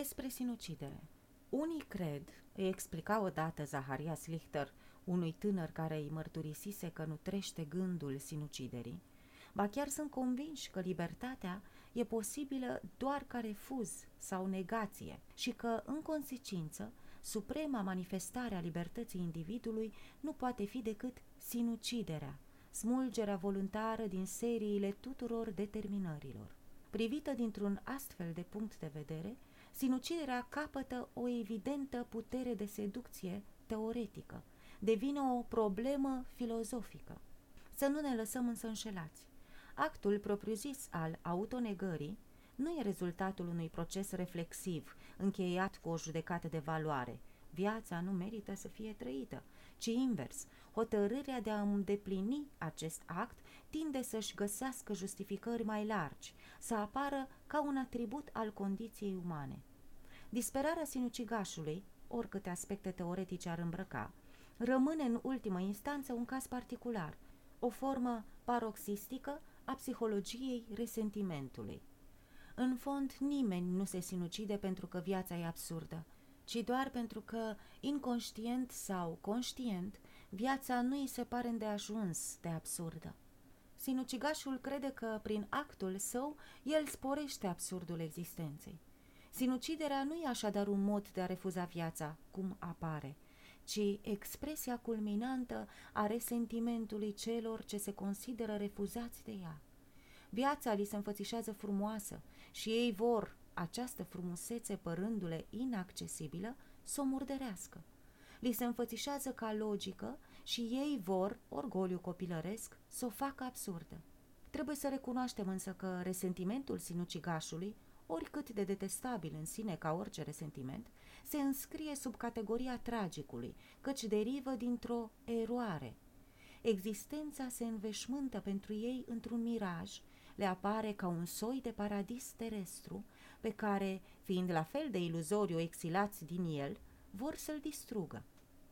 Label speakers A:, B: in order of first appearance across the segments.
A: Despre sinucidere. Unii cred, îi explica odată Zaharia Slichter, unui tânăr care îi mărturisise că nu trește gândul sinuciderii, ba chiar sunt convinși că libertatea e posibilă doar ca refuz sau negație și că, în consecință, suprema manifestare a libertății individului nu poate fi decât sinuciderea, smulgerea voluntară din seriile tuturor determinărilor. Privită dintr-un astfel de punct de vedere, sinuciderea capătă o evidentă putere de seducție teoretică, devine o problemă filozofică. Să nu ne lăsăm însă înșelați. Actul propriu-zis al autonegării nu e rezultatul unui proces reflexiv, încheiat cu o judecată de valoare. Viața nu merită să fie trăită, ci invers, hotărârea de a îndeplini acest act tinde să-și găsească justificări mai largi, să apară ca un atribut al condiției umane. Disperarea sinucigașului, oricâte aspecte teoretice ar îmbrăca, rămâne în ultimă instanță un caz particular, o formă paroxistică a psihologiei resentimentului. În fond, nimeni nu se sinucide pentru că viața e absurdă, ci doar pentru că, inconștient sau conștient, viața nu îi se pare îndeajuns de absurdă. Sinucigașul crede că, prin actul său, el sporește absurdul existenței. Sinuciderea nu e așadar un mod de a refuza viața, cum apare, ci expresia culminantă a resentimentului celor ce se consideră refuzați de ea. Viața li se înfățișează frumoasă și ei vor, această frumusețe părându-le inaccesibilă, să o murdărească. Li se înfățișează ca logică și ei vor, orgoliu copilăresc, să o facă absurdă. Trebuie să recunoaștem însă că resentimentul sinucigașului, oricât de detestabil în sine ca orice resentiment, se înscrie sub categoria tragicului, căci derivă dintr-o eroare. Existența se înveșmântă pentru ei într-un miraj le apare ca un soi de paradis terestru pe care, fiind la fel de iluzoriu exilați din el, vor să-l distrugă.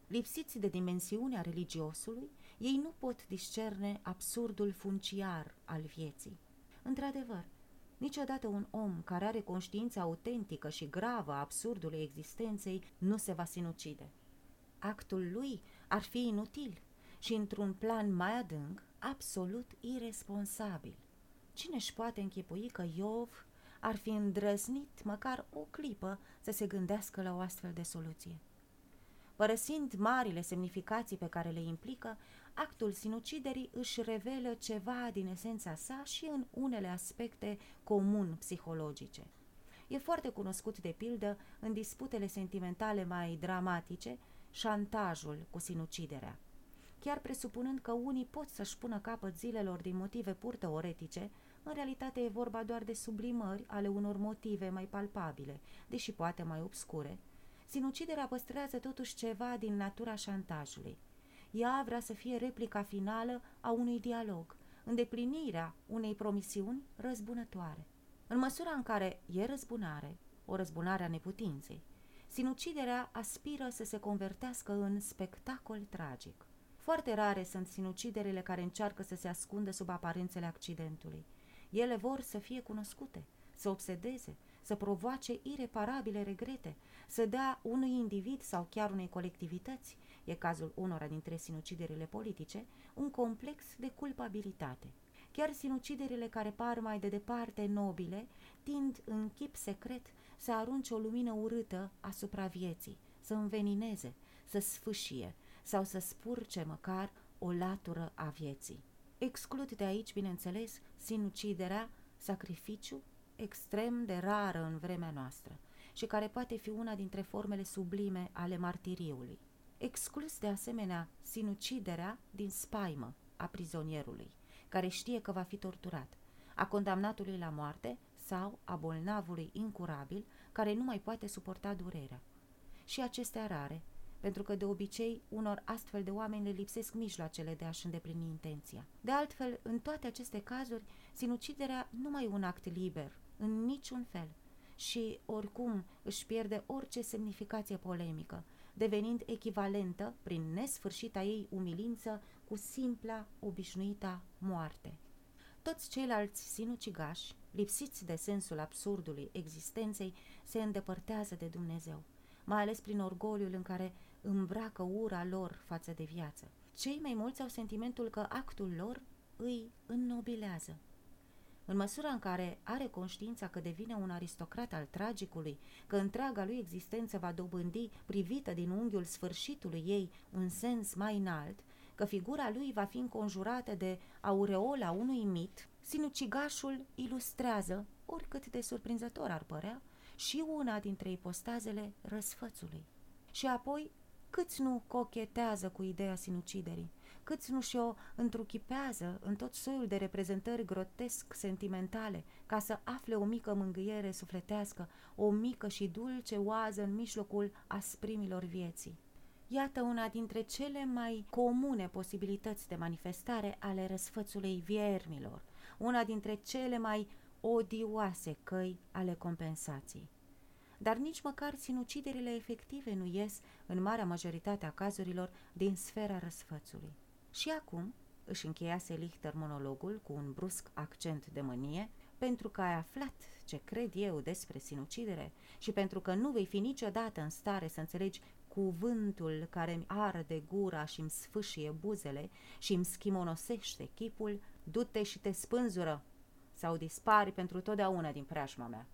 A: Lipsiți de dimensiunea religiosului, ei nu pot discerne absurdul funciar al vieții. Într-adevăr, niciodată un om care are conștiința autentică și gravă a absurdului existenței nu se va sinucide. Actul lui ar fi inutil și, într-un plan mai adânc, absolut irresponsabil. Cine își poate închipui că Iov ar fi îndrăznit măcar o clipă să se gândească la o astfel de soluție? Părăsind marile semnificații pe care le implică, actul sinuciderii își revelă ceva din esența sa și în unele aspecte comun psihologice. E foarte cunoscut de pildă în disputele sentimentale mai dramatice, șantajul cu sinuciderea chiar presupunând că unii pot să-și pună capăt zilelor din motive pur teoretice, în realitate e vorba doar de sublimări ale unor motive mai palpabile, deși poate mai obscure. Sinuciderea păstrează totuși ceva din natura șantajului. Ea vrea să fie replica finală a unui dialog, îndeplinirea unei promisiuni răzbunătoare. În măsura în care e răzbunare, o răzbunare a neputinței, sinuciderea aspiră să se convertească în spectacol tragic. Foarte rare sunt sinuciderile care încearcă să se ascundă sub aparențele accidentului. Ele vor să fie cunoscute, să obsedeze, să provoace ireparabile regrete, să dea unui individ sau chiar unei colectivități, e cazul unora dintre sinuciderile politice, un complex de culpabilitate. Chiar sinuciderile care par mai de departe nobile tind în chip secret să arunce o lumină urâtă asupra vieții, să învenineze, să sfâșie, sau să spurce măcar o latură a vieții. Exclud de aici, bineînțeles, sinuciderea, sacrificiu, extrem de rară în vremea noastră și care poate fi una dintre formele sublime ale martiriului. Exclus de asemenea sinuciderea din spaimă a prizonierului, care știe că va fi torturat, a condamnatului la moarte sau a bolnavului incurabil care nu mai poate suporta durerea. Și acestea rare, pentru că de obicei unor astfel de oameni le lipsesc mijloacele de a-și îndeplini intenția. De altfel, în toate aceste cazuri, sinuciderea nu mai e un act liber, în niciun fel, și oricum își pierde orice semnificație polemică, devenind echivalentă, prin nesfârșita ei umilință, cu simpla, obișnuita moarte. Toți ceilalți sinucigași, lipsiți de sensul absurdului existenței, se îndepărtează de Dumnezeu, mai ales prin orgoliul în care îmbracă ura lor față de viață. Cei mai mulți au sentimentul că actul lor îi înnobilează. În măsura în care are conștiința că devine un aristocrat al tragicului, că întreaga lui existență va dobândi, privită din unghiul sfârșitului ei, un sens mai înalt, că figura lui va fi înconjurată de aureola unui mit, sinucigașul ilustrează, oricât de surprinzător ar părea, și una dintre ipostazele răsfățului. Și apoi, câți nu cochetează cu ideea sinuciderii, câți nu și-o întruchipează în tot soiul de reprezentări grotesc sentimentale, ca să afle o mică mângâiere sufletească, o mică și dulce oază în mijlocul asprimilor vieții. Iată una dintre cele mai comune posibilități de manifestare ale răsfățului viermilor, una dintre cele mai odioase căi ale compensației. Dar nici măcar sinuciderile efective nu ies, în marea majoritate a cazurilor, din sfera răsfățului. Și acum, își încheiase Lichter monologul cu un brusc accent de mânie, pentru că ai aflat ce cred eu despre sinucidere și pentru că nu vei fi niciodată în stare să înțelegi cuvântul care îmi arde gura și îmi sfâșie buzele și îmi schimonosește chipul, du-te și te spânzură sau dispari pentru totdeauna din preajma mea.